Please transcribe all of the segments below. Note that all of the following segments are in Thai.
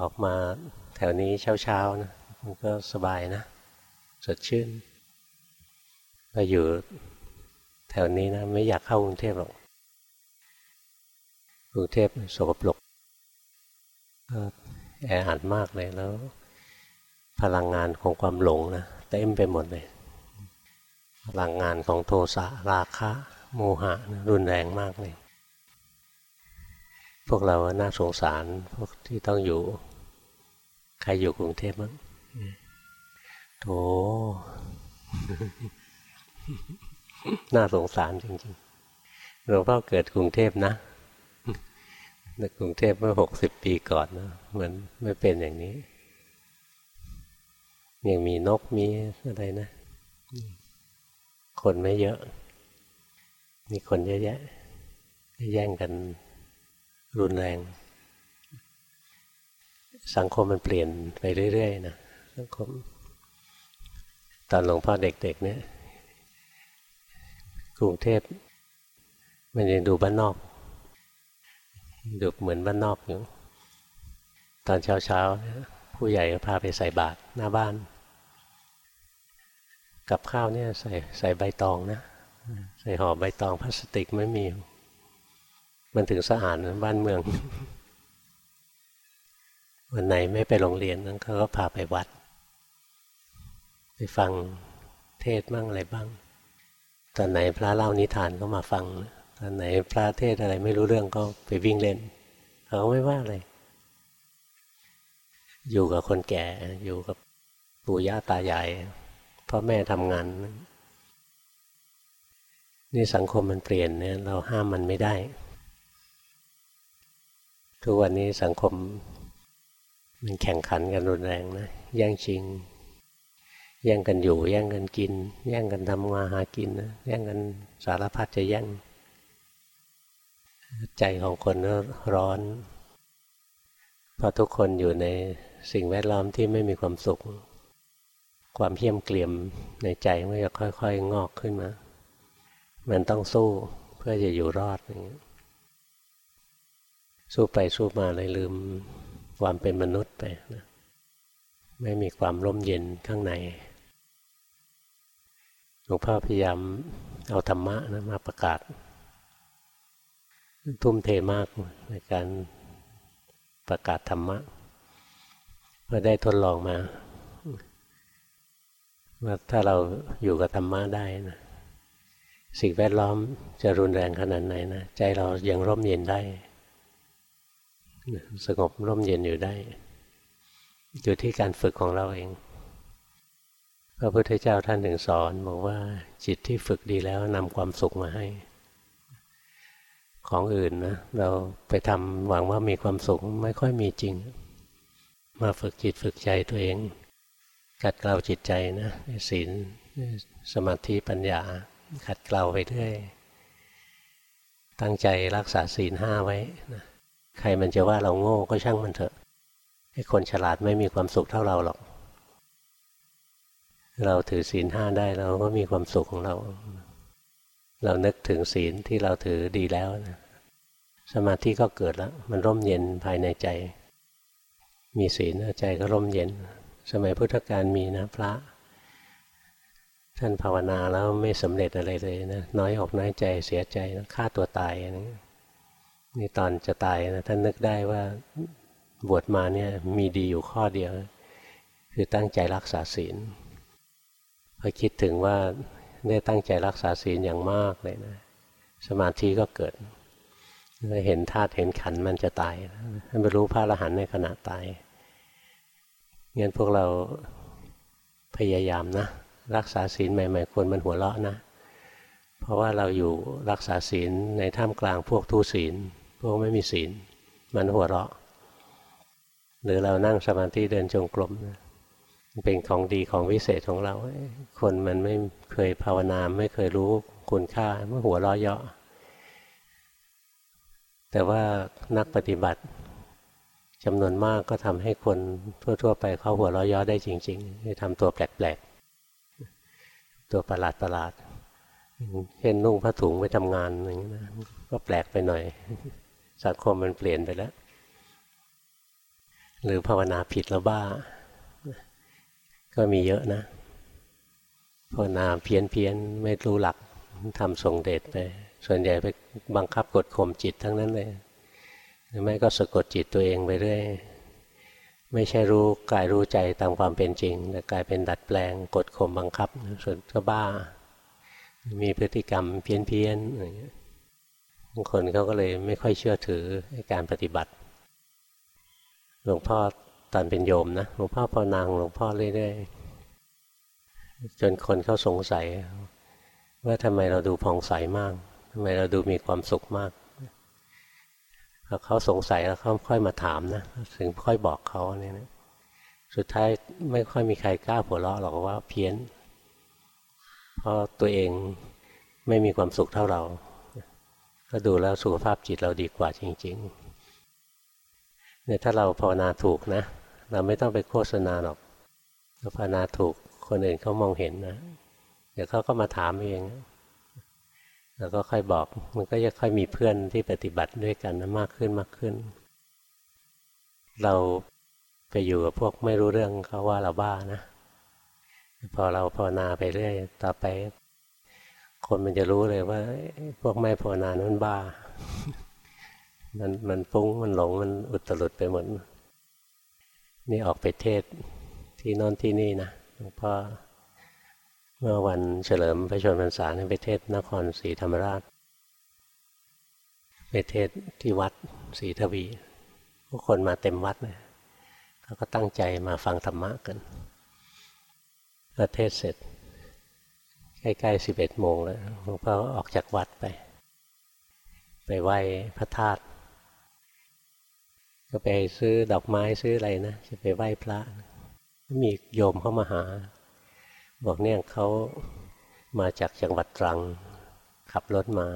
ออกมาแถวนี้เช้าๆนะมันก็สบายนะ สดชื่นพออยู่แถวนี้นะไม่อยากเข้ากรุงเทพหรอกกรุงเทพสกปรกแออัดมากเลยแล้ว พลังงานของความหลงนะเต็มไปหมดเลย พลังงานของโทสะราคะ โมหะนะรุนแรงมากเลย พวกเราน่าสงสาร พวกที่ต้องอยู่ ใครอยู่กรุงเทพมั้งโถน่าสงสารจริงๆหลวงพ่อเกิดกรุงเทพนะในกรุงเทพเมื่อหกสิบปีก่อนนะมันไม่เป็นอย่างนี้ ยังมีนกมีอะไรนะ คนไม่เยอะ มีคนเยอะแยะแย่งกัน รุนแรง สังคมมันเปลี่ยนไปเรื่อยๆนะสังคม ตอนหลวงพ่อเด็กๆเนี่ยกรุงเทพมันยังดูบ้านนอก ดูเหมือนบ้านนอกอยู่ตอนเช้าๆผู้ใหญ่ก็พาไปใส่บาตรหน้าบ้าน กับข้าวเนี่ยใส่ใส่ใบตองนะ ใส่ห่อใบตองพลาสติกไม่มี มันถึงสะอาดบ้านเมือง วันไหนไม่ไปโรงเรียนนั้นเขาก็พาไปวัด ไปฟังเทศบ้างอะไรบ้าง ตอนไหนพระเล่านิทานก็มาฟัง ตอนไหนพระเทศอะไรไม่รู้เรื่องก็ไปวิ่งเล่นเขาไม่ว่าเลย อยู่กับคนแก่อยู่กับปู่ย่าตายายพ่อแม่ทำงานนี่สังคมมันเปลี่ยนเนี่ยเราห้ามมันไม่ได้ ทุกวันนี้สังคมมันแข่งขันกันรุนแรงนะแย่งชิง แย่งกันอยู่ แย่งกันกิน แย่งกันทำงานหากินนะแย่งกันสารพัดจะแย่ง ใจของคนก็ร้อนเพราะทุกคนอยู่ในสิ่งแวดล้อมที่ไม่มีความสุข ความเพียมเกลียมในใจมันจะค่อย ๆ งอกขึ้นมา มันต้องสู้เพื่อจะอยู่รอดอย่างนี้ สู้ไปสู้มาเลยลืมความเป็นมนุษย์ไปนะไม่มีความร่มเย็นข้างในหลวงพ่อพยายามเอาธรรมะนะมาประกาศ ทุ่มเทมากในการประกาศธรรมะเพื่อได้ทดลองมาว่าถ้าเราอยู่กับธรรมะได้นะสิ่งแวดล้อมจะรุนแรงขนาดไหนนะใจเรายังร่มเย็นได้ สงบร่มเย็นอยู่ได้อยู่ที่การฝึกของเราเอง พระพุทธเจ้าท่านถึงสอนบอกว่าจิตที่ฝึกดีแล้วนำความสุขมาให้ ของอื่นนะเราไปทำหวังว่ามีความสุขไม่ค่อยมีจริง มาฝึกจิตฝึกใจตัวเองขัดเกลาจิตใจนะศีลสมาธิปัญญาขัดเกลาไปเรื่อยตั้งใจรักษาศีลห้าไว้นะ ใครมันจะว่าเราโง่ก็ช่างมันเถอะให้คนฉลาดไม่มีความสุขเท่าเราหรอก เราถือศีลห้าได้เราก็มีความสุขของเรา เรานึกถึงศีลที่เราถือดีแล้วนะสมาธิก็เกิดแล้ว มันร่มเย็นภายในใจ มีศีลใจก็ร่มเย็น สมัยพุทธกาลมีนะพระ ท่านภาวนาแล้วไม่สำเร็จอะไรเลยนะน้อยอกน้อยใจเสียใจฆ่าตัวตายอนะ นี่ตอนจะตายนะท่านนึกได้ว่าบวชมาเนี่ยมีดีอยู่ข้อเดียว คือตั้งใจรักษาศีลพอคิดถึงว่าได้ตั้งใจรักษาศีลอย่างมากเลยนะสมาธิก็เกิดเห็นธาตุเห็นขันมันจะตายให้ไปรู้พระอรหันต์ในขณะตายงั้นพวกเราพยายามนะ รักษาศีลใหม่ๆควรมันหัวเราะนะ เพราะว่าเราอยู่รักษาศีลในท่ามกลางพวกทุศีล พวกไม่มีศีล มันหัวเราะ หรือเรานั่งสมาธิเดินจงกรมนะเป็นของดีของวิเศษของเรา คนมันไม่เคยภาวนาไม่เคยรู้คุณค่าเมื่อหัวเราะเยาะ แต่ว่านักปฏิบัติจำนวนมากก็ทำให้คนทั่ว ๆ ไปเขาหัวเราะเยาะได้จริงๆให้ทำตัวแปลกๆ ตัวประหลาดประหลาดเช่นนุ่งผ้าถุงไปทำงานอย่างนี้นะก็แปลกไปหน่อย สังคมมันเปลี่ยนไปแล้ว หรือภาวนาผิดแล้วบ้า ก็มีเยอะนะ ภาวนาเพี้ยนเพียนไม่รู้หลักทำทรงเดชไป ส่วนใหญ่ไปบังคับกดข่มจิตทั้งนั้นเลยหรือไม่ก็สะกดจิตตัวเองไปเรื่อยไม่ใช่รู้กายรู้ใจตามความเป็นจริง แต่กลายเป็นดัดแปลงกดข่มบังคับ ส่วนก็บ้า มีพฤติกรรมเพี้ยนเพี้ยนอะไรเงี้ย บางคนเขาก็เลยไม่ค่อยเชื่อถือการปฏิบัติ หลวงพ่อตอนเป็นโยมนะหลวงพ่อพอนางหลวงพ่อเรื่อยๆจนคนเขาสงสัย ว่าทำไมเราดูผ่องใสมากทำไมเราดูมีความสุขมากพอเขาสงสัยแล้วเขาค่อยมาถามนะถึงค่อยบอกเขาเนี่ยนะสุดท้ายไม่ค่อยมีใครกล้าหัวเราะหรอกว่าเพี้ยนเพราะตัวเองไม่มีความสุขเท่าเรา ก็ดูแล้วสุขภาพจิตเราดีกว่าจริงๆเนี่ยถ้าเราภาวนาถูกนะ เราไม่ต้องไปโฆษณาหรอกเราภาวนาถูกคนอื่นเขามองเห็นนะ เดี๋ยวเขาก็มาถามเองแล้วก็ค่อยบอกมันก็จะค่อยมีเพื่อนที่ปฏิบัติด้วยกันนะมากขึ้นมากขึ้น เราไปอยู่กับพวกไม่รู้เรื่องเขาว่าเราบ้านะ พอเราภาวนาไปเรื่อยต่อไป คนมันจะรู้เลยว่า พวกไม่ภาวนานั้นบ้า มันมันฟุ้งมันหลงมันอุตรุดไปหมด นี่ออกไปเทศที่นอนที่นี่นะหลวงพ่อเมื่อวันเฉลิมพระชนมพรรษาในปเทศนครศรีธรรมราชไปเทศที่วัดศรีทวีผู้คนมาเต็มวัดเลยเขาก็ตั้งใจมาฟังธรรมะกันประเทศเสร็จ ใกล้ๆสิบเอ็ดโมงแล้วหลวงพ่อออกจากวัดไป ไปไหว้พระธาตุก็ไปซื้อดอกไม้ซื้ออะไรนะจะไปไหว้พระ มีโยมเข้ามาหา บอกเนี่ยเขามาจากจังหวัดตรัง ขับรถมา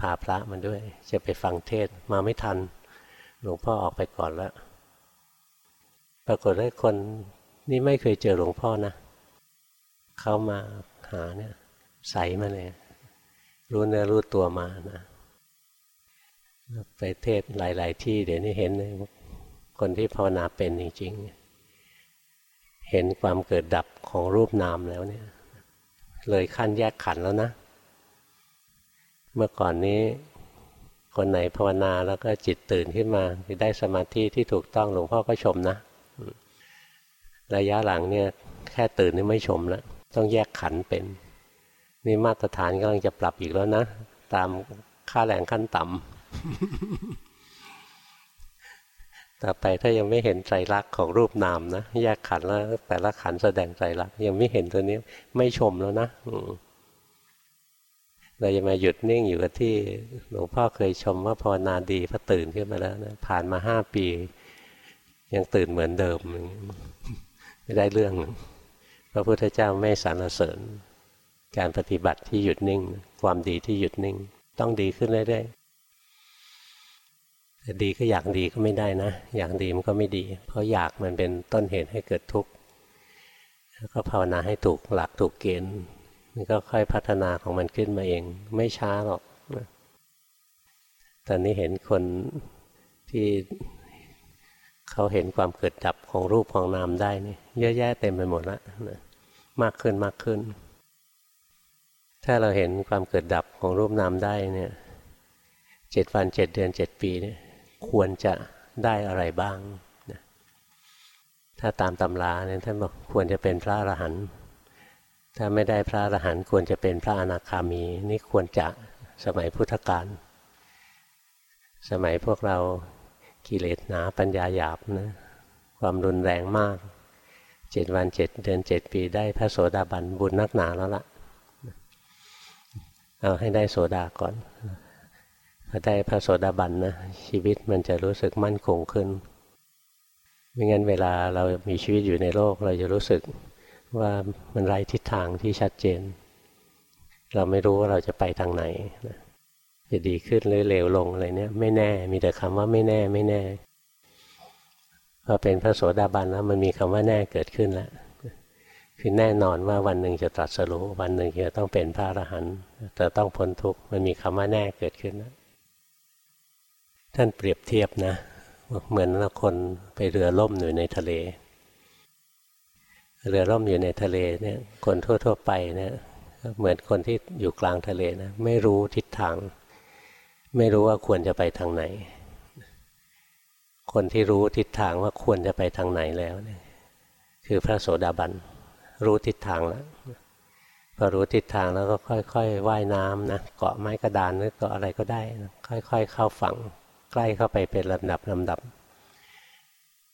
พาพระมาด้วย จะไปฟังเทศมาไม่ทัน หลวงพ่อออกไปก่อนแล้ว ปรากฏว่าคนนี่ไม่เคยเจอหลวงพ่อนะ เข้ามาหาเนี่ยใสมาเลยรู้เนื้อรู้ตัวมานะไปเทศหลาย ๆ ที่เดี๋ยวนี้เห็นเลยคนที่ภาวนาเป็นจริงๆ เห็นความเกิดดับของรูปนามแล้วเนี่ย เลยขั้นแยกขันแล้วนะ เมื่อก่อนนี้ คนไหนภาวนาแล้วก็จิตตื่นขึ้นมาได้สมาธิที่ถูกต้องหลวงพ่อก็ชมนะ ระยะหลังเนี่ย แค่ตื่นนี่ไม่ชมแล้ว ต้องแยกขันเป็น นี่มาตรฐานกำลังจะปรับอีกแล้วนะ ตามค่าแรงขั้นต่ำต่อไปถ้ายังไม่เห็นใจรักของรูปนามนะแยกขันแล้ว แต่ละขันแสดงใจรักยังไม่เห็นตัวนี้ไม่ชมแล้วนะเราจะมาหยุดนิ่งอยู่กับที่หลวงพ่อเคยชมว่าภาวนาดีพอตื่นขึ้นมาแล้วนะผ่านมาห้าปี ยังตื่นเหมือนเดิม ไม่ได้เรื่อง พระพุทธเจ้าไม่สรรเสริญ การปฏิบัติที่หยุดนิ่ง ความดีที่หยุดนิ่ง ต้องดีขึ้นเรื่อยๆแต่ดีก็อยากดีก็ไม่ได้นะ อยากดีมันก็ไม่ดี เพราะอยากมันเป็นต้นเหตุให้เกิดทุกข์แล้วก็ภาวนาให้ถูกหลักถูกเกณฑ์มันก็ค่อยพัฒนาของมันขึ้นมาเอง ไม่ช้าหรอกตอนนี้เห็นคนที่ เขาเห็นความเกิดดับของรูปของนามได้นี่เยอะแยะเต็มไปหมดแล้วนะมากขึ้นมากขึ้น ถ้าเราเห็นความเกิดดับของรูปนามได้เนี่ยเจ็ดวันเจ็ดเดือนเจ็ดปีเนี่ยควรจะได้อะไรบ้างนะถ้าตามตำราเนี่ยท่านบอกควรจะเป็นพระอรหันต์ถ้าไม่ได้พระอรหันต์ควรจะเป็นพระอนาคามี นี่ควรจะสมัยพุทธกาลสมัยพวกเรา กิเลสหนาปัญญาหยาบนะความรุนแรงมากเจ็ดวันเจ็ดเดือนเจ็ดปีได้พระโสดาบันบุญนักหนาแล้วละ่ะเอาให้ได้โสดาก่อนพอได้พระโสดาบันนะชีวิตมันจะรู้สึกมั่นคงขึ้นไม่งั้นเวลาเรามีชีวิตอยู่ในโลก เราจะรู้สึกว่ามันไร้ทิศทางที่ชัดเจน เราไม่รู้ว่าเราจะไปทางไหนนะ จะดีขึ้นหรือเลวลงอะไรเนี่ยไม่แน่ มีแต่คำว่าไม่แน่ไม่แน่พอเป็นพระโสดาบันแล้วมันมีคำว่าแน่เกิดขึ้นแล้วคือแน่นอนว่าวันหนึ่งจะตรัสรู้วันหนึ่งจะต้องเป็นพระอรหันต์จะต้องพ้นทุกข์มันมีคำว่าแน่เกิดขึ้นแล้วท่านเปรียบเทียบนะเหมือนคนไปเรือล่มอยู่ในทะเล เรือล่มอยู่ในทะเลเนี่ยคนทั่ว ๆ ไปเนี่ยเหมือนคนที่อยู่กลางทะเลนะไม่รู้ทิศทาง ไม่รู้ว่าควรจะไปทางไหน คนที่รู้ทิศทางว่าควรจะไปทางไหนแล้วเนี่ยคือพระโสดาบันรู้ทิศทางแล้วพอรู้ทิศทางแล้วก็ค่อยๆว่ายน้ำนะเกาะไม้กระดานหรือเกาะอะไรก็ได้นะค่อยๆ เข้าฝั่งใกล้เข้าไปเป็นลำดับลำดับ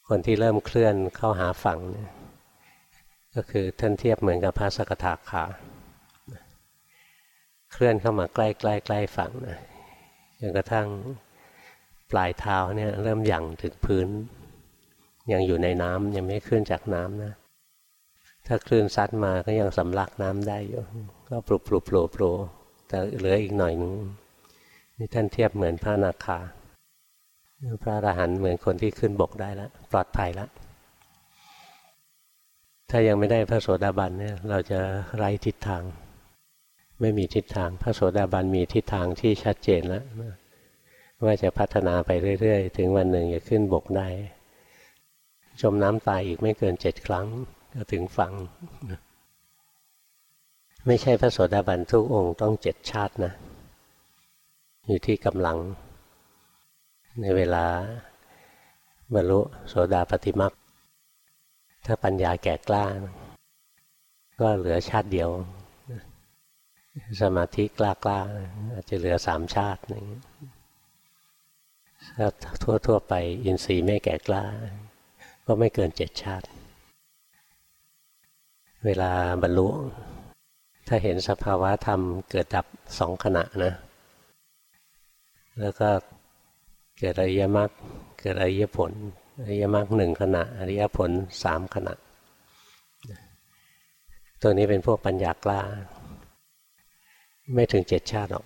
คนที่เริ่มเคลื่อนเข้าหาฝั่งเนี่ยก็คือท่านเทียบเหมือนกับพระสกทาขาเคลื่อนเข้ามาใกล้ใกล้ใกล้ฝั่งนะ จนกระทั่งปลายเท้าเนี่ยเริ่มหยั่งถึงพื้น ยังอยู่ในน้ำยังไม่ขึ้นจากน้ำนะ ถ้าคลื่นซัดมาก็ยังสำลักน้ำได้อยู่ก็ปลุกปลุกโผล่โผล่แต่เหลืออีกหน่อยนึงนี่ท่านเทียบเหมือนพระนาคา พระอรหันต์เหมือนคนที่ขึ้นบกได้แล้วปลอดภัยแล้วถ้ายังไม่ได้พระโสดาบันเนี่ยเราจะไร้ทิศทาง ไม่มีทิศทาง พระโสดาบันมีทิศทางที่ชัดเจนแล้วว่าจะพัฒนาไปเรื่อย ๆ ถึงวันหนึ่งจะขึ้นบกได้ จมน้ำตายอีกไม่เกินเจ็ดครั้ง ก็ถึงฟังไม่ใช่พระโสดาบันทุกองค์ต้องเจ็ดชาตินะ อยู่ที่กำลัง ในเวลาบรรลุโสดาปฏิมักถ้าปัญญาแก่กล้า ก็เหลือชาติเดียว สมาธิกล้ากล้าอาจจะเหลือสามชาตินึงถ้าทั่วๆไปอินทรีย์ไม่แก่กล้า ก็ไม่เกินเจ็ดชาติ เวลาบรรลุ ถ้าเห็นสภาวะธรรมเกิดดับสองขณะนะ แล้วก็เกิดอริยมรรคเกิดอริยผลอริยมรรคหนึ่งขณะอริยผลสามขณะ ตัวนี้เป็นพวกปัญญากล้า ไม่ถึงเจ็ดชาติหรอก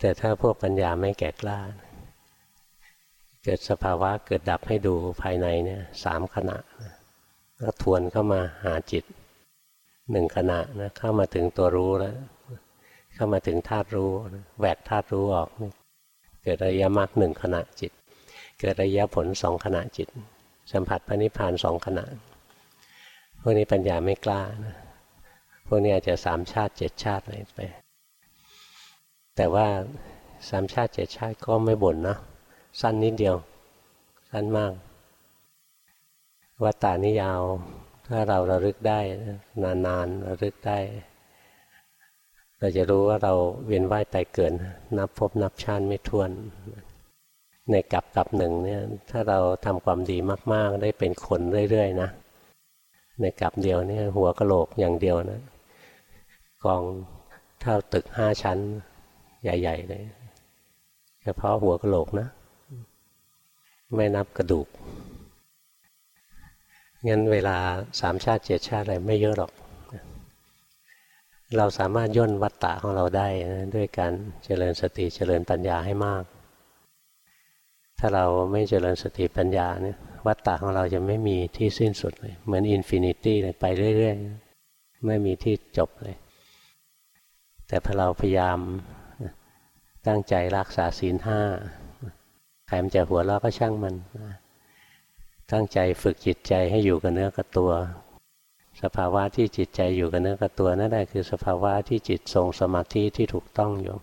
แต่ถ้าพวกปัญญาไม่แก่กล้า เกิดสภาวะเกิดดับให้ดูภายในเนี่ยสามขณะนะก็ทวนเข้ามาหาจิตหนึ่งขณะนะเข้ามาถึงตัวรู้แล้ว เข้ามาถึงธาตุรู้แหวกธาตุรู้ออกเกิดระยะมรรคหนึ่งขณะจิต เกิดระยะผลสองขณะจิต สัมผัสพระนิพพานสองขณะพวกนี้ปัญญาไม่กล้านะ พวกนี้อาจจะสามชาติเจ็ดชาติอะไรไป แต่ว่าสามชาติเจ็ดชาติก็ไม่บ่นนะ สั้นนิดเดียว สั้นมากวัตตานิยาว ถ้าเราระลึกได้นานๆระลึกได้ เราจะรู้ว่าเราเวียนว่ายตายเกิดนับพบนับชาติไม่ถ้วน ในกับกับหนึ่งเนี่ยถ้าเราทำความดีมาก ๆ ได้เป็นคนเรื่อย ๆ นะในกับเดียวเนี่ยหัวกะโหลกอย่างเดียวนะ กองเท่าตึกห้าชั้น ใหญ่ ๆ เลยเฉพาะหัวกะโหลกนะ ไม่นับกระดูกงั้นเวลาสามชาติเจ็ดชาติอะไรไม่เยอะหรอก เราสามารถย่นวัตตะของเราได้นะด้วยการเจริญสติเจริญปัญญาให้มาก ถ้าเราไม่เจริญสติปัญญาเนี่ยวัตตะของเราจะไม่มีที่สิ้นสุดเลยเหมือน infinity เลยไปเรื่อยๆ ไม่มีที่จบเลย แต่พอเราพยายามตั้งใจรักษาศีลห้าใครมันจะหัวเราะก็ช่างมัน ตั้งใจฝึกจิตใจให้อยู่กับเนื้อกับตัว สภาวะที่จิตใจอยู่กับเนื้อกับตัวนั่นแหละคือสภาวะที่จิตทรงสมาธิที่ถูกต้องอยู่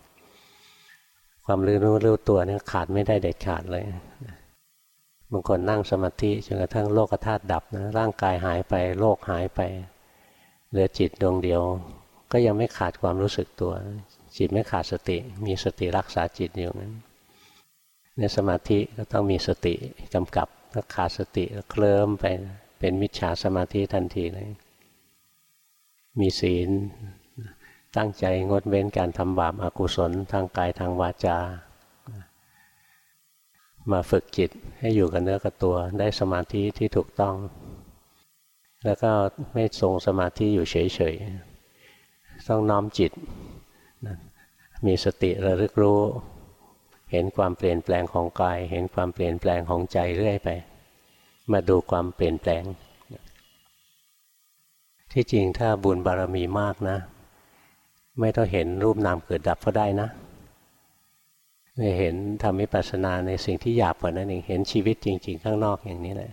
ความรู้รู้รู้ตัวนี่ขาดไม่ได้เด็ดขาดเลยบางคนนั่งสมาธิจนกระทั่งโลกธาตุดับนะร่างกายหายไปโลกหายไป เหลือจิตดวงเดียว ก็ยังไม่ขาดความรู้สึกตัว จิตไม่ขาดสติ มีสติรักษาจิตอยู่นั้นในสมาธิก็ต้องมีสติกำกับถ้าขาดสติเคลิ้มไปเป็นมิจฉาสมาธิทันทีเลย มีศีลตั้งใจงดเว้นการทำบาปอากุศลทางกายทางวาจา มาฝึกจิตให้อยู่กับเนื้อกับตัวได้สมาธิที่ถูกต้อง แล้วก็ไม่ทรงสมาธิอยู่เฉยๆ ต้องน้อมจิต มีสติระลึกรู้ เห็นความเปลี่ยนแปลงของกาย เห็นความเปลี่ยนแปลงของใจเรื่อยไป มาดูความเปลี่ยนแปลง ที่จริงถ้าบุญบารมีมากนะ ไม่ต้องเห็นรูปนามเกิดดับก็ได้นะเห็นทำวิปัสสนาในสิ่งที่หยาบกว่านั้นเอง เห็นชีวิตจริง ๆ ข้างนอกอย่างนี้แหละ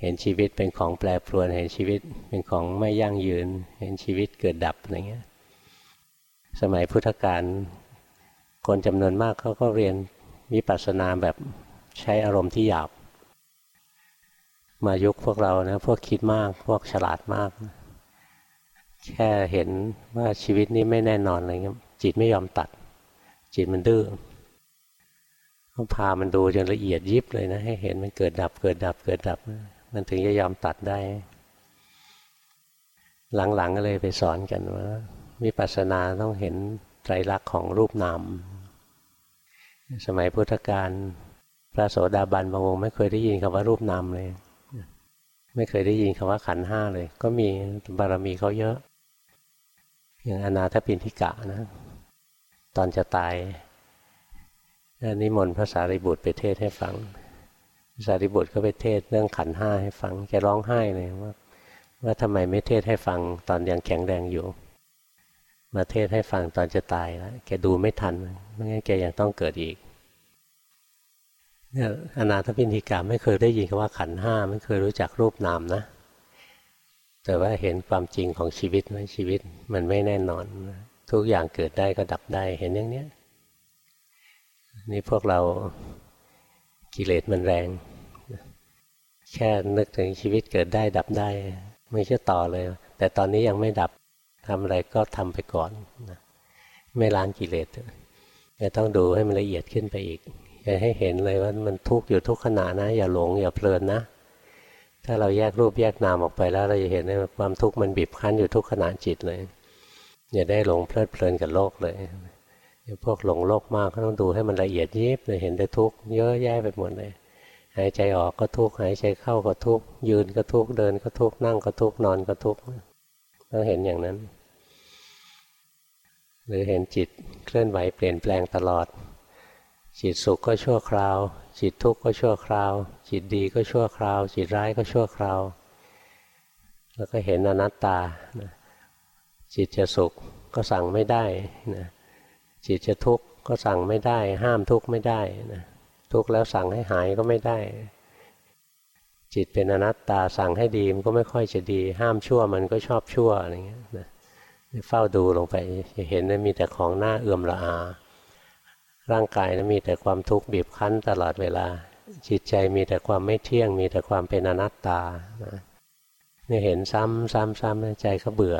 เห็นชีวิตเป็นของแปรปรวน เห็นชีวิตเป็นของไม่ยั่งยืน เห็นชีวิตเกิดดับอะไรเงี้ย สมัยพุทธกาลคนจำนวนมากเขาก็เรียนวิปัสสนาแบบใช้อารมณ์ที่หยาบ มายุคพวกเรานะพวกคิดมากพวกฉลาดมาก แค่เห็นว่าชีวิตนี้ไม่แน่นอนอะไรเงี้ยจิตไม่ยอมตัด จิตมันดื้อเขาพามันดูจนละเอียดยิบเลยนะ ให้เห็นมันเกิดดับเกิดดับเกิดดับ มันถึงจะยอมตัดได้ หลังๆก็เลยไปสอนกันว่าวิปัสสนาต้องเห็นไตรลักษณ์ของรูปนามสมัยพุทธกาลพระโสดาบันบางองค์ไม่เคยได้ยินคำว่ารูปนามเลย ไม่เคยได้ยินคำว่าขันห้าเลย ก็มีบารมีเขาเยอะ อย่างอนาถปินทิกะนะ ตอนจะตายนิมนต์พระสารีบุตรไปเทศให้ฟัง สารีบุตรก็ไปเทศเรื่องขันห้าให้ฟังแกร้องไห้เลยว่าว่าทำไมไม่เทศให้ฟังตอนยังแข็งแรงอยู่ มาเทศให้ฟังตอนจะตายแล้วแกดูไม่ทันไม่งั้นแกยังต้องเกิดอีกเนี่ยอนาถปินทิกาไม่เคยได้ยินคำว่าขันห้าไม่เคยรู้จักรูปนามนะ แต่ว่าเห็นความจริงของชีวิตไหมชีวิตมันไม่แน่นอน ทุกอย่างเกิดได้ก็ดับได้เห็นอย่างเนี้ยนี่พวกเรากิเลสมันแรง แค่นึกถึงชีวิตเกิดได้ดับได้ ไม่ใช่ต่อเลย แต่ตอนนี้ยังไม่ดับทำอะไรก็ทำไปก่อนนะไม่ล้างกิเลสจะต้องดูให้มันละเอียดขึ้นไปอีกจะให้เห็นเลยว่ามันทุกข์อยู่ทุกขณะนะ อย่าหลงอย่าเพลินนะ ถ้าเราแยกรูปแยกนามออกไปแล้ว เราจะเห็นว่าความทุกข์มันบีบคั้นอยู่ทุกขณะจิตเลยอย่าได้หลงเพลิดเพลินกับโลกเลยพวกหลงโลกมากก็ต้องดูให้มันละเอียดยิบเลยเห็นได้ทุกข์เยอะแยะไปหมดเลย หายใจออกก็ทุกข์หายใจเข้าก็ทุกข์ยืนก็ทุกข์เดินก็ทุกข์นั่งก็ทุกข์นอนก็ทุกข์ต้องเห็นอย่างนั้น หรือเห็นจิตเคลื่อนไหวเปลี่ยนแปลงตลอด จิตสุขก็ชั่วคราว จิตทุกข์ก็ชั่วคราว จิตดีก็ชั่วคราว จิตร้ายก็ชั่วคราว แล้วก็เห็นอนัตตาจิตจะสุขก็สั่งไม่ได้นะจิตจะทุกข์ก็สั่งไม่ได้ ห้ามทุกข์ไม่ได้นะ ทุกข์แล้วสั่งให้หายก็ไม่ได้ จิตเป็นอนัตตาสั่งให้ดีมันก็ไม่ค่อยจะดี ห้ามชั่วมันก็ชอบชั่วอะไรเงี้ยนะเฝ้าดูลงไปจะเห็นว่ามีแต่ของหน้าเอื่อมละอา ร่างกายนะมีแต่ความทุกข์บีบคั้นตลอดเวลา จิตใจมีแต่ความไม่เที่ยง มีแต่ความเป็นอนัตตานะนี่เห็นซ้ำซ้ำซ้ำใจก็เบื่อ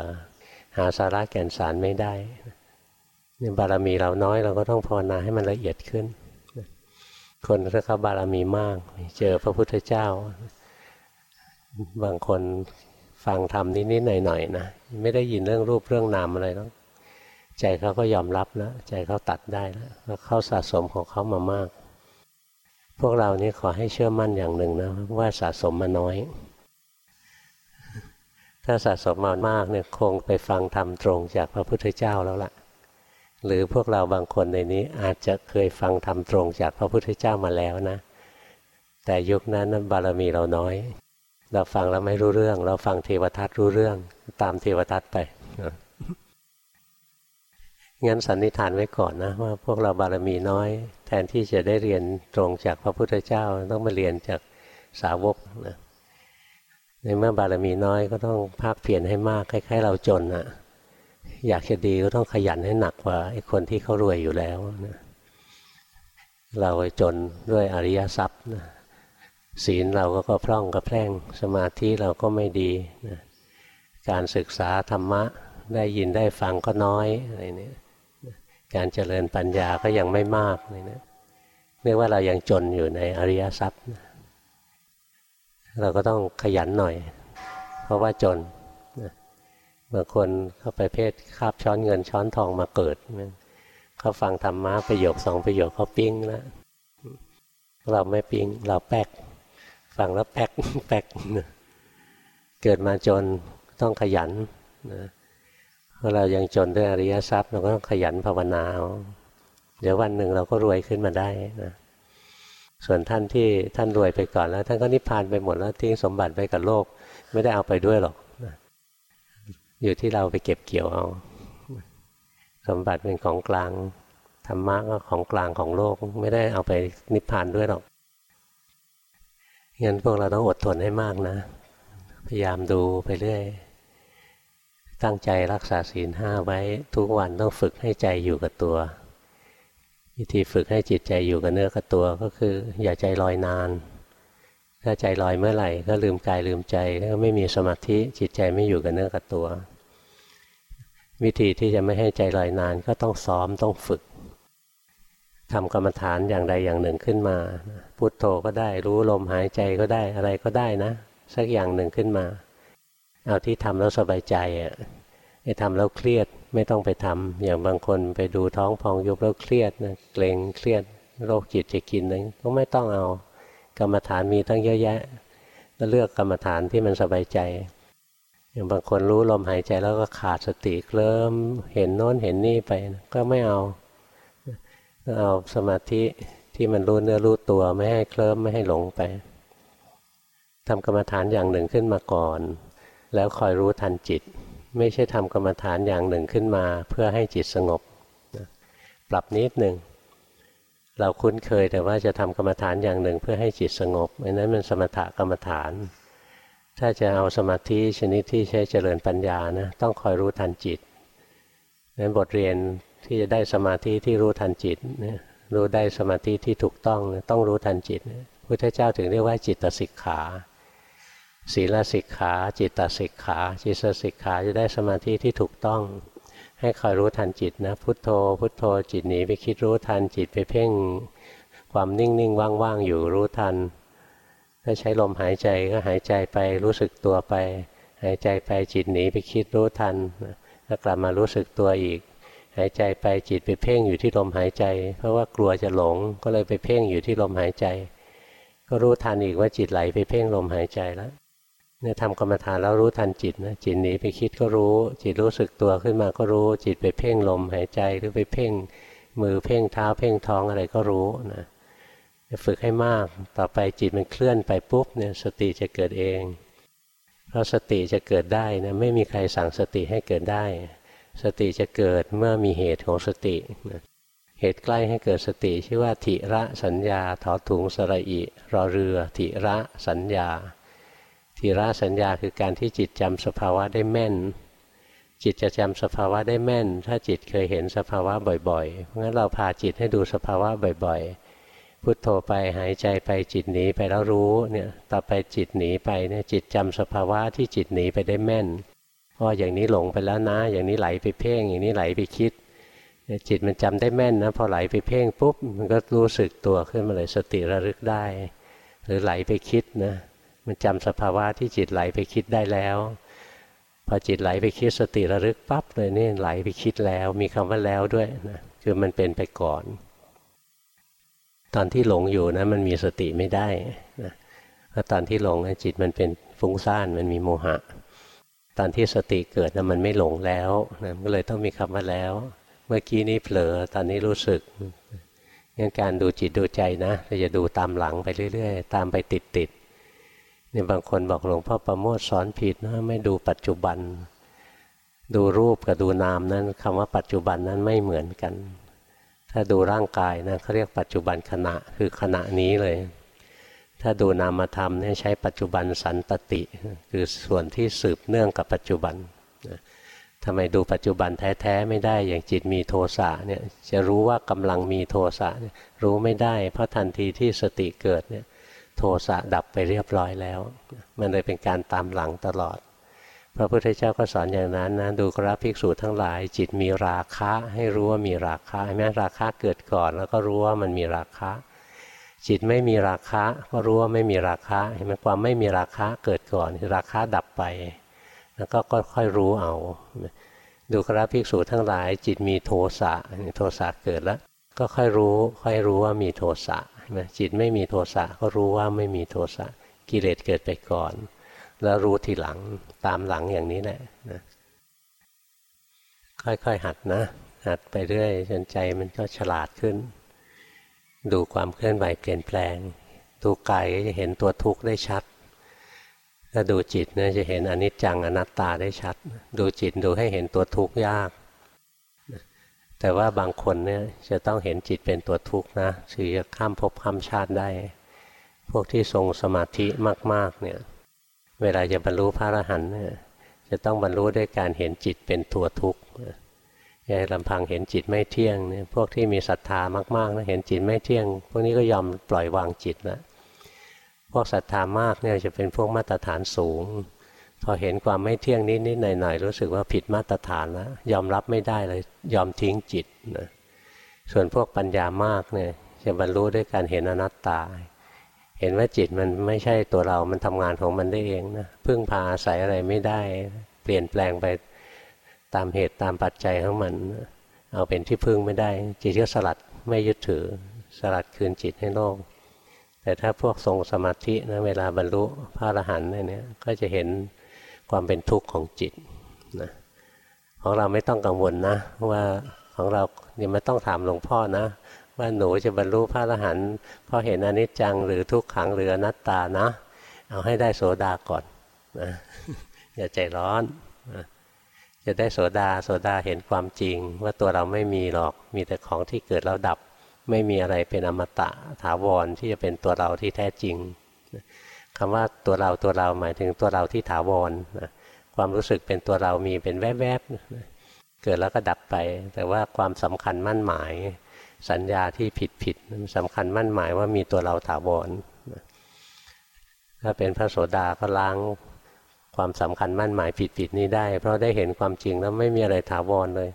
หาสาระแก่นสารไม่ได้เนี่ยบารมีเราน้อยเราก็ต้องภาวนาให้มันละเอียดขึ้น คนถ้าเขาบารมีมาก เจอพระพุทธเจ้า บางคนฟังธรรมนิดๆหน่อยๆนะไม่ได้ยินเรื่องรูปเรื่องนามอะไรแล้วใจเขาก็ยอมรับแล้วใจเขาตัดได้แล้วเขาสะสมของเขามามาก พวกเรานี่ขอให้เชื่อมั่นอย่างหนึ่งนะว่าสะสมมาน้อย ถ้าสะสมมามากเนี่ยคงไปฟังธรรมตรงจากพระพุทธเจ้าแล้วล่ะ หรือพวกเราบางคนในนี้อาจจะเคยฟังธรรมตรงจากพระพุทธเจ้ามาแล้วนะ แต่ยุคนั้นบารมีเราน้อย เราฟังแล้วไม่รู้เรื่อง เราฟังเทวทัตรู้เรื่อง ตามเทวทัตไปงั้นสันนิษฐานไว้ก่อนนะว่าพวกเราบารมีน้อย แทนที่จะได้เรียนตรงจากพระพุทธเจ้าต้องมาเรียนจากสาวกนะในเมื่อบารมีน้อยก็ต้องภาคเพียรให้มากคล้ายๆเราจนอะ อยากจะดีก็ต้องขยันให้หนักกว่าไอ้คนที่เขารวยอยู่แล้วนะเราจนด้วยอริยทรัพย์นะศีลเราก็พร่องกระแพร่งสมาธิเราก็ไม่ดีนะการศึกษาธรรมะได้ยินได้ฟังก็น้อยอะไรเนี่ยการเจริญปัญญาก็ยังไม่มากเลยนะเรียกว่าเรายังจนอยู่ในอริยทรัพย์ เราก็ต้องขยันหน่อย เพราะว่าจน บางคนเขาไปเพศคาบช้อนเงินช้อนทองมาเกิดเขาฟังธรรมะประโยคสองประโยคเขาปิ้งแล้วเราไม่ปิ้งเราแป๊กฟังแล้วแป๊กแป๊กเกิดมาจนต้องขยันนะเพราะเรายังจนด้วยอริยทรัพย์เราก็ต้องขยันภาวนาเดี๋ยววันหนึ่งเราก็รวยขึ้นมาได้นะส่วนท่านที่ท่านรวยไปก่อนแล้ว ท่านก็นิพพานไปหมดแล้วทิ้งสมบัติไปกับโลก ไม่ได้เอาไปด้วยหรอก อยู่ที่เราไปเก็บเกี่ยวเอาสมบัติเป็นของกลางธรรมะก็ของกลางของโลกไม่ได้เอาไปนิพพานด้วยหรอกงั้นพวกเราต้องอดทนให้มากนะ พยายามดูไปเรื่อย ตั้งใจรักษาศีลห้าไว้ทุกวันต้องฝึกให้ใจอยู่กับตัว วิธีฝึกให้จิตใจอยู่กับเนื้อกับตัวก็คืออย่าใจลอยนาน ถ้าใจลอยเมื่อไหร่ก็ลืมกายลืมใจแล้วไม่มีสมาธิจิตใจไม่อยู่กับเนื้อกับตัว วิธีที่จะไม่ให้ใจลอยนานก็ต้องซ้อมต้องฝึกทำกรรมฐานอย่างใดอย่างหนึ่งขึ้นมา พุโทโธก็ได้รู้ลมหายใจก็ได้อะไรก็ได้นะ สักอย่างหนึ่งขึ้นมา เอาที่ทำแล้วสบายใจอะไอ้ทำแล้วเครียดไม่ต้องไปทำอย่างบางคนไปดูท้องพองยุบแล้วเครียดนะเกรงเครียดโรคจิตจะกินนึงก็ไม่ต้องเอา กรรมฐานมีตั้งเยอะแยะก็เลือกกรรมฐานที่มันสบายใจ อย่างบางคนรู้ลมหายใจแล้วก็ขาดสติเคลิ้มเห็นโน้นเห็นนี่ไปก็ไม่เอาเอาสมาธิที่มันรู้เนื้อรู้ตัวไม่ให้เคลิ้มไม่ให้หลงไปทำกรรมฐานอย่างหนึ่งขึ้นมาก่อน แล้วคอยรู้ทันจิต ไม่ใช่ทำกรรมฐานอย่างหนึ่งขึ้นมา เพื่อให้จิตสงบปรับนิดหนึ่ง เราคุ้นเคยแต่ว่าจะทำกรรมฐานอย่างหนึ่งเพื่อให้จิตสงบอันนั้นมันสมถกรรมฐาน ถ้าจะเอาสมาธิชนิดที่ใช้เจริญปัญญานะต้องคอยรู้ทันจิตนั้นบทเรียนที่จะได้สมาธิที่รู้ทันจิตเนี่ยรู้ได้สมาธิที่ถูกต้องต้องรู้ทันจิตพุทธเจ้าถึงเรียกว่าจิตสิกขาศีลสิกขา จิตสิกขา จิตสิกขาจะได้สมาธิที่ถูกต้อง ให้คอยรู้ทันจิตนะพุทโธ พุทโธจิตหนีไปคิดรู้ทันจิตไปเพ่งความนิ่งนิ่งว่างๆอยู่รู้ทัน ถ้าใช้ลมหายใจก็หายใจไปรู้สึกตัวไป หายใจไปจิตหนีไปคิดรู้ทันแล้วกลับมารู้สึกตัวอีก หายใจไปจิตไปเพ่งอยู่ที่ลมหายใจ เพราะว่ากลัวจะหลงก็เลยไปเพ่งอยู่ที่ลมหายใจ ก็รู้ทันอีกว่าจิตไหลไปเพ่งลมหายใจแล้ว เนี่ยทำกรรมฐานแล้วรู้ทันจิตนะจิตหนีไปคิดก็รู้ จิตรู้สึกตัวขึ้นมาก็รู้ จิตไปเพ่งลมหายใจหรือไปเพ่งมือเพ่งเท้าเพ่งท้องอะไรก็รู้นะฝึกให้มากต่อไปจิตมันเคลื่อนไปปุ๊บเนี่ยสติจะเกิดเอง เพราะสติจะเกิดได้นะไม่มีใครสั่งสติให้เกิดได้ สติจะเกิดเมื่อมีเหตุของสติเหตุใกล้ให้เกิดสติชื่อว่าทิระสัญญาถอถุงสระอิรอเรือทิระสัญญา ทิระสัญญาคือการที่จิตจำสภาวะได้แม่น จิตจะจำสภาวะได้แม่น ถ้าจิตเคยเห็นสภาวะบ่อยๆเพราะงั้นเราพาจิตให้ดูสภาวะบ่อยๆ พุทโธไปหายใจไปจิตหนีไปแล้วรู้เนี่ยต่อไปจิตหนีไปเนี่ยจิตจำสภาวะที่จิตหนีไปได้แม่นอ๋ออย่างนี้หลงไปแล้วนะ อย่างนี้ไหลไปเพ่งอย่างนี้ไหลไปคิดจิตมันจำได้แม่นนะพอไหลไปเพ่งปุ๊บมันก็รู้สึกตัวขึ้นมาเลยสติระลึกได้ หรือไหลไปคิดนะ มันจำสภาวะที่จิตไหลไปคิดได้แล้วพอจิตไหลไปคิดสติระลึกปั๊บเลยนี่ไหลไปคิดแล้ว มีคำว่าแล้วด้วยนะคือมันเป็นไปก่อน ตอนที่หลงอยู่นะมันมีสติไม่ได้นะพราะตอนที่หลงจิตมันเป็นฟุ้งซ่านมันมีโมหะ ตอนที่สติเกิดนะมันไม่หลงแล้วนะก็เลยต้องมีคำว่าแล้ว เมื่อกี้นี้เผลอตอนนี้รู้สึกงั้นการดูจิตดูใจนะเราจะดูตามหลังไปเรื่อย ๆ ตามไปติดๆ เนี่ยบางคนบอกหลวงพ่อประโมทสอนผิดนะไม่ดูปัจจุบัน ดูรูปกับดูนามนั้นคำว่าปัจจุบันนั้นไม่เหมือนกัน ถ้าดูร่างกายนะเขาเรียกปัจจุบันขณะคือขณะนี้เลย ถ้าดูนามธรรมเนี่ยใช้ปัจจุบันสันตติ คือส่วนที่สืบเนื่องกับปัจจุบันทำไมดูปัจจุบันแท้ๆไม่ได้อย่างจิตมีโทสะเนี่ยจะรู้ว่ากำลังมีโทสะรู้ไม่ได้ เพราะทันทีที่สติเกิดเนี่ย โทสะดับไปเรียบร้อยแล้ว มันเลยเป็นการตามหลังตลอด พระพุทธเจ้าก็สอนอย่างนั้นนะดูกราภิกษุทั้งหลาย จิตมีราคะให้รู้ว่ามีราคะแม้ราคะเกิดก่อน แล้วก็รู้ว่ามันมีราคะ จิตไม่มีราคะก็รู้ว่าไม่มีราคะเห็นไหมความไม่มีราคะเกิดก่อนราคะดับไป แล้วก็ค่อยรู้เอา ดูกราภิกษุทั้งหลาย จิตมีโทสะโทสะเกิดแล้ว ก็ค่อยรู้ค่อยรู้ว่ามีโทสะ จิตไม่มีโทสะก็รู้ว่าไม่มีโทสะกิเลสเกิดไปก่อน แล้วรู้ทีหลังตามหลังอย่างนี้แหละนะค่อยๆหัดนะ หัดไปเรื่อยจนใจมันก็ฉลาดขึ้น ดูความเคลื่อนไหวเปลี่ยนแปลง ดูกายก็จะเห็นตัวทุกข์ได้ชัดถ้าดูจิตเนี่ยจะเห็นอนิจจังอนัตตาได้ชัด ดูจิตดูให้เห็นตัวทุกข์ยาก แต่ว่าบางคนเนี่ยจะต้องเห็นจิตเป็นตัวทุกข์นะถึงจะข้ามภพข้ามชาติได้ พวกที่ทรงสมาธิมาก ๆ เนี่ย เวลาจะบรรลุพระอรหันต์เนี่ยจะต้องบรรลุด้วยการเห็นจิตเป็นตัวทุกข์อย่าลำพังเห็นจิตไม่เที่ยงเนี่ยพวกที่มีศรัทธามากๆนะเห็นจิตไม่เที่ยง พวกนี้ก็ยอมปล่อยวางจิตแล้วพวกศรัทธามากเนี่ยจะเป็นพวกมาตรฐานสูง พอเห็นความไม่เที่ยงนิดๆหน่อยๆรู้สึกว่าผิดมาตรฐานแล้วยอมรับไม่ได้เลยยอมทิ้งจิตนะส่วนพวกปัญญามากเนี่ยจะบรรลุด้วยการเห็นอนัตตา เห็นว่าจิตมันไม่ใช่ตัวเรา มันทำงานของมันได้เองนะพึ่งพาอาศัยอะไรไม่ได้ เปลี่ยนแปลงไปตามเหตุตามปัจจัยของมัน เอาเป็นที่พึ่งไม่ได้ จิตก็สลัดไม่ยึดถือ สลัดคืนจิตให้โลก แต่ถ้าพวกทรงสมาธินะเวลาบรรลุพระอรหันต์เนี่ยก็จะเห็น ความเป็นทุกข์ของจิตนะของเราไม่ต้องกังวลนะ ว่าของเราเนี่ยไม่ต้องถามหลวงพ่อนะ ว่าหนูจะบรรลุพระอรหันต์เพราะเห็นอนิจจังหรือทุกขังหรืออนัตตานะ เอาให้ได้โสดาก่อนนะอย่าใจร้อนนะจะได้โสดาโสดาเห็นความจริง ว่าตัวเราไม่มีหรอกมีแต่ของที่เกิดแล้วดับ ไม่มีอะไรเป็นอมตะถาวรที่จะเป็นตัวเราที่แท้จริง คำว่าตัวเราตัวเราหมายถึงตัวเราที่ถาวรนะความรู้สึกเป็นตัวเรามีเป็นแวบๆ เกิดแล้วก็ดับไป แต่ว่าความสำคัญมั่นหมาย สัญญาที่ผิดผิดสำคัญมั่นหมายว่ามีตัวเราถาวรถ้าเป็นพระโสดาก็ล้างความสำคัญมั่นหมายผิดผิดนี้ได้ เพราะได้เห็นความจริงแล้วไม่มีอะไรถาวรเลย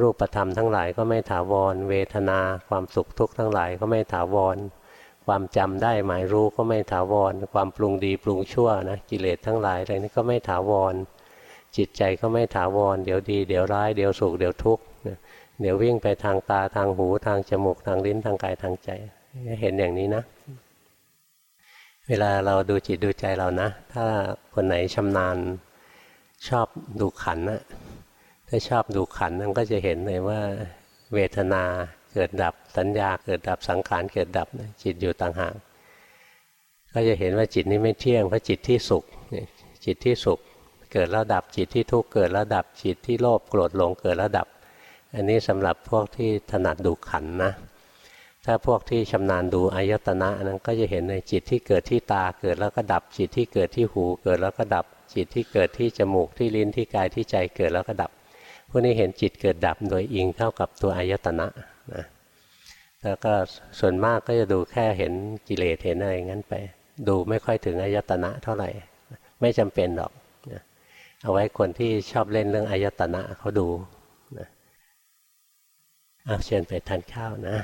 รูปธรรมทั้งหลายก็ไม่ถาวร เวทนา ความสุขทุกข์ทั้งหลายก็ไม่ถาวร ความจำได้หมายรู้ก็ไม่ถาวร ความปรุงดีปรุงชั่วนะกิเลสทั้งหลายอะไรนี้ก็ไม่ถาวร จิตใจก็ไม่ถาวร เดี๋ยวดี เดี๋ยวร้าย เดี๋ยวสุขเดี๋ยวทุกข์เดี๋ยววิ่งไปทางตาทางหูทางจมูกทางลิ้นทางกายทางใจ เห็นอย่างนี้นะ เวลาเราดูจิตดูใจเรานะ ถ้าคนไหนชำนาญชอบดูขันนะถ้าชอบดูขันนั่นก็จะเห็นเลยว่า เวทนา เกิดดับสัญญาเกิดดับสังขารเกิดดับจิตอยู่ต่างหากก็จะเห็นว่าจิตนี้ไม่เที่ยงเพราะจิตที่สุขจิตที่สุข เกิดแล้วดับจิตที่ทุกข์เกิดแล้วดับจิตที่โลภโกรธหลงเกิดแล้วดับ อันนี้สำหรับพวกที่ถนัดดูขันนะ ถ้าพวกที่ชำนาญดูอายตนะนั้นก็จะเห็นในจิตที่เกิดที่ตาเกิดแล้วก็ดับ จิตที่เกิดที่หู เกิดแล้วก็ดับ จิตที่เกิดที่จมูกที่ลิ้นที่กายที่ใจเกิดแล้วก็ดับพวกนี้เห็นจิตเกิดดับโดยอิงเท่ากับตัวอายตนะ นะแล้วก็ส่วนมากก็จะดูแค่เห็นกิเลสเห็นอะไรงั้นไป ดูไม่ค่อยถึงอายตนะเท่าไหร่ ไม่จำเป็นหรอกนะเอาไว้คนที่ชอบเล่นเรื่องอายตนะเขาดูนะเอาเชิญไปทานข้าวนะ